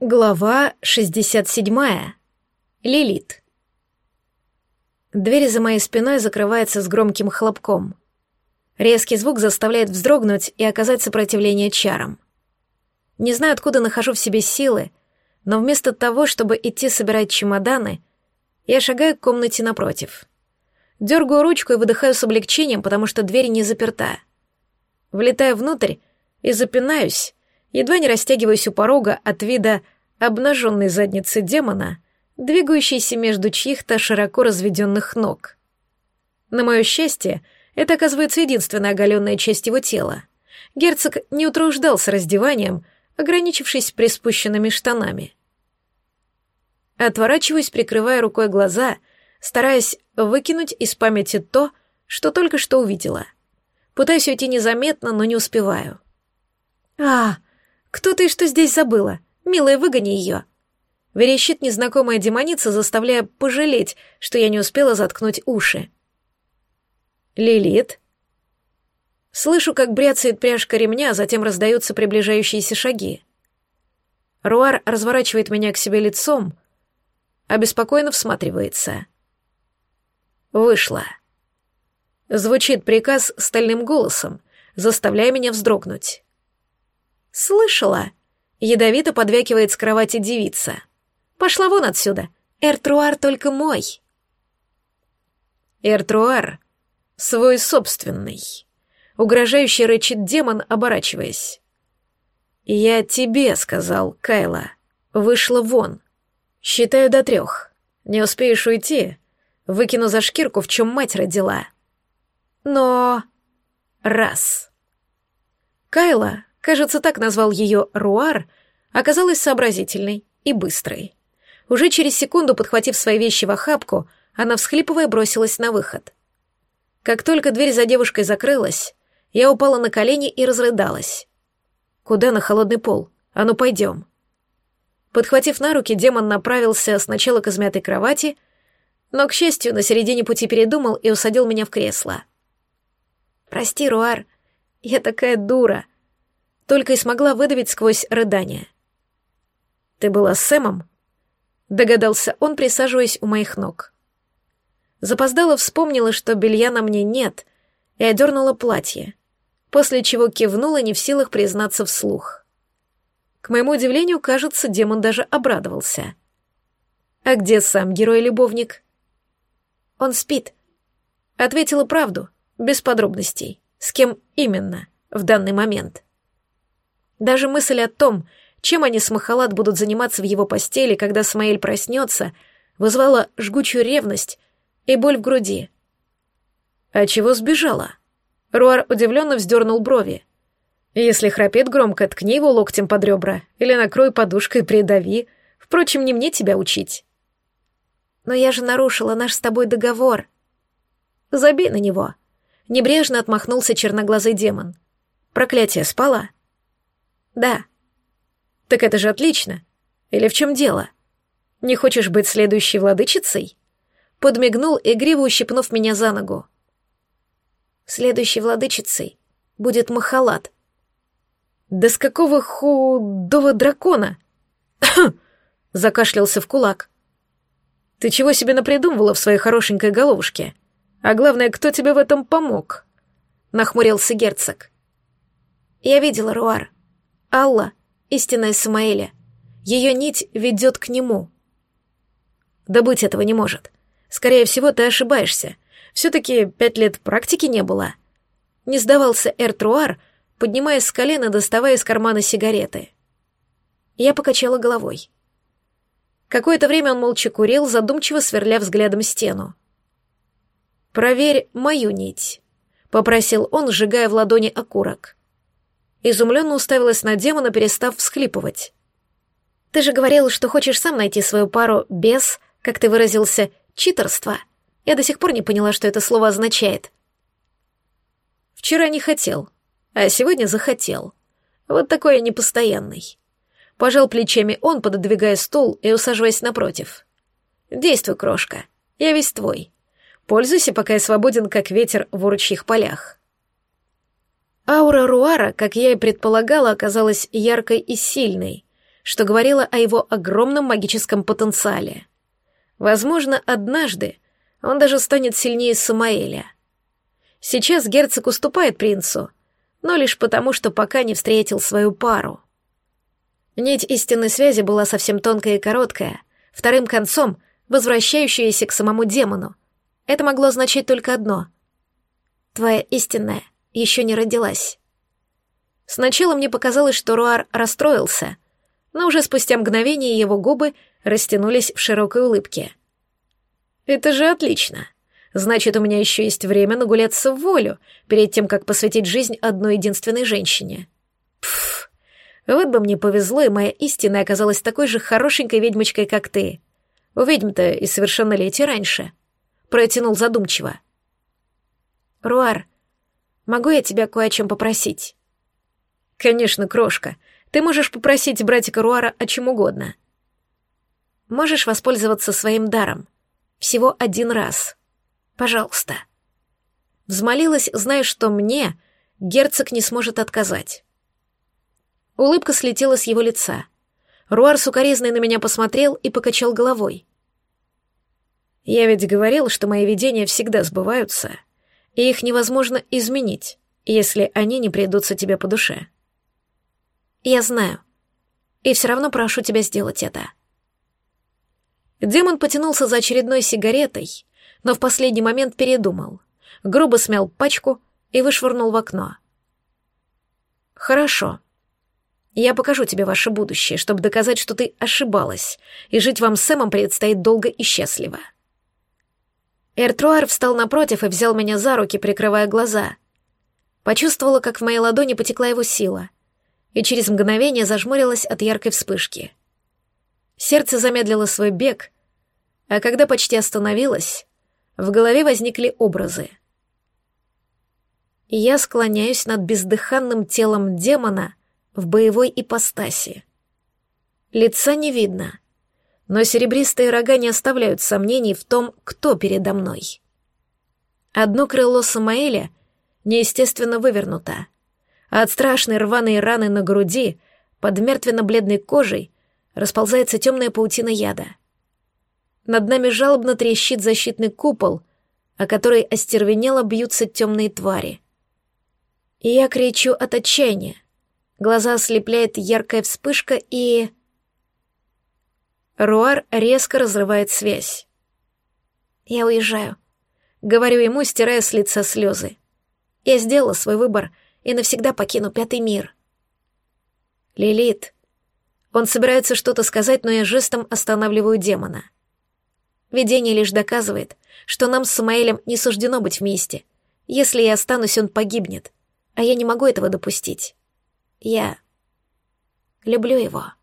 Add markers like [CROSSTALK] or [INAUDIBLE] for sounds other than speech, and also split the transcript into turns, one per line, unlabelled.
Глава 67. Лилит. Дверь за моей спиной закрывается с громким хлопком. Резкий звук заставляет вздрогнуть и оказать сопротивление чарам. Не знаю, откуда нахожу в себе силы, но вместо того, чтобы идти собирать чемоданы, я шагаю к комнате напротив. Дергаю ручку и выдыхаю с облегчением, потому что дверь не заперта. Влетаю внутрь и запинаюсь, едва не растягиваюсь у порога от вида обнаженной задницы демона, двигающейся между чьих-то широко разведенных ног. На мое счастье, это оказывается единственная оголенная часть его тела. Герцог не утруждался раздеванием, ограничившись приспущенными штанами. Отворачиваюсь, прикрывая рукой глаза, стараясь выкинуть из памяти то, что только что увидела. Пытаюсь уйти незаметно, но не успеваю. «А, кто ты и что здесь забыла? Милая, выгони ее!» Верещит незнакомая демоница, заставляя пожалеть, что я не успела заткнуть уши. «Лилит?» Слышу, как бряцает пряжка ремня, а затем раздаются приближающиеся шаги. Руар разворачивает меня к себе лицом, обеспокоенно всматривается. «Вышла». Звучит приказ стальным голосом, заставляя меня вздрогнуть. «Слышала?» — ядовито подвякивает с кровати девица. «Пошла вон отсюда. Эртруар только мой». «Эртруар свой собственный», — угрожающе рычит демон, оборачиваясь. «Я тебе сказал, Кайла. Вышла вон. Считаю до трех. Не успеешь уйти, выкину за шкирку, в чем мать родила. Но... Раз». Кайла кажется, так назвал ее Руар, оказалась сообразительной и быстрой. Уже через секунду, подхватив свои вещи в охапку, она, всхлипывая, бросилась на выход. Как только дверь за девушкой закрылась, я упала на колени и разрыдалась. «Куда на холодный пол? А ну, пойдем». Подхватив на руки, демон направился сначала к измятой кровати, но, к счастью, на середине пути передумал и усадил меня в кресло. «Прости, Руар, я такая дура», только и смогла выдавить сквозь рыдание. «Ты была с Сэмом?» — догадался он, присаживаясь у моих ног. Запоздала вспомнила, что белья на мне нет, и одернула платье, после чего кивнула, не в силах признаться вслух. К моему удивлению, кажется, демон даже обрадовался. «А где сам герой-любовник?» «Он спит», — ответила правду, без подробностей, с кем именно в данный момент. Даже мысль о том, чем они с Махалат будут заниматься в его постели, когда Смаэль проснется, вызвала жгучую ревность и боль в груди. «А чего сбежала?» Руар удивленно вздернул брови. «Если храпит громко, ткни его локтем под ребра или накрой подушкой придави. Впрочем, не мне тебя учить». «Но я же нарушила наш с тобой договор». «Забей на него». Небрежно отмахнулся черноглазый демон. «Проклятие спала?» Да. Так это же отлично. Или в чем дело? Не хочешь быть следующей владычицей? Подмигнул, игриво ущипнув меня за ногу. Следующей владычицей будет Махалат. Да с какого худого дракона? [COUGHS] Закашлялся в кулак. Ты чего себе напридумывала в своей хорошенькой головушке? А главное, кто тебе в этом помог? Нахмурился герцог. Я видела Руар. Алла — истинная Самаэля. Ее нить ведет к нему. Да быть этого не может. Скорее всего, ты ошибаешься. Все-таки пять лет практики не было. Не сдавался Эртруар, поднимаясь с колена, доставая из кармана сигареты. Я покачала головой. Какое-то время он молча курил, задумчиво сверля взглядом стену. «Проверь мою нить», — попросил он, сжигая в ладони окурок изумленно уставилась на демона, перестав всхлипывать. «Ты же говорил, что хочешь сам найти свою пару без, как ты выразился, читерства. Я до сих пор не поняла, что это слово означает». «Вчера не хотел, а сегодня захотел. Вот такой я непостоянный». Пожал плечами он, пододвигая стул и усаживаясь напротив. «Действуй, крошка, я весь твой. Пользуйся, пока я свободен, как ветер в урочьих полях». Аура Руара, как я и предполагала, оказалась яркой и сильной, что говорило о его огромном магическом потенциале. Возможно, однажды он даже станет сильнее Самаэля. Сейчас герцог уступает принцу, но лишь потому, что пока не встретил свою пару. Нить истинной связи была совсем тонкая и короткая, вторым концом возвращающаяся к самому демону. Это могло означать только одно. Твоя истинная еще не родилась. Сначала мне показалось, что Руар расстроился, но уже спустя мгновение его губы растянулись в широкой улыбке. «Это же отлично. Значит, у меня еще есть время нагуляться в волю перед тем, как посвятить жизнь одной единственной женщине. Пф, вот бы мне повезло, и моя истина оказалась такой же хорошенькой ведьмочкой, как ты. У ведьм-то и совершеннолетие раньше. Протянул задумчиво. Руар, могу я тебя кое о чем попросить? Конечно, крошка. Ты можешь попросить братика Руара о чем угодно. Можешь воспользоваться своим даром. Всего один раз. Пожалуйста. Взмолилась, зная, что мне герцог не сможет отказать. Улыбка слетела с его лица. Руар сукоризной на меня посмотрел и покачал головой. «Я ведь говорил, что мои видения всегда сбываются, и их невозможно изменить, если они не придутся тебе по душе». «Я знаю. И все равно прошу тебя сделать это». Демон потянулся за очередной сигаретой, но в последний момент передумал, грубо смял пачку и вышвырнул в окно. «Хорошо», я покажу тебе ваше будущее, чтобы доказать, что ты ошибалась, и жить вам с Сэмом предстоит долго и счастливо». Эртруар встал напротив и взял меня за руки, прикрывая глаза. Почувствовала, как в моей ладони потекла его сила, и через мгновение зажмурилась от яркой вспышки. Сердце замедлило свой бег, а когда почти остановилось, в голове возникли образы. Я склоняюсь над бездыханным телом демона — в боевой ипостаси. Лица не видно, но серебристые рога не оставляют сомнений в том, кто передо мной. Одно крыло Самаэля неестественно вывернуто, а от страшной рваной раны на груди под мертвенно-бледной кожей расползается темная паутина яда. Над нами жалобно трещит защитный купол, о который остервенело бьются темные твари. И я кричу от отчаяния, Глаза ослепляет яркая вспышка и... Руар резко разрывает связь. «Я уезжаю», — говорю ему, стирая с лица слезы. «Я сделала свой выбор и навсегда покину Пятый мир». «Лилит». Он собирается что-то сказать, но я жестом останавливаю демона. Видение лишь доказывает, что нам с Самаэлем не суждено быть вместе. Если я останусь, он погибнет, а я не могу этого допустить. Я люблю его.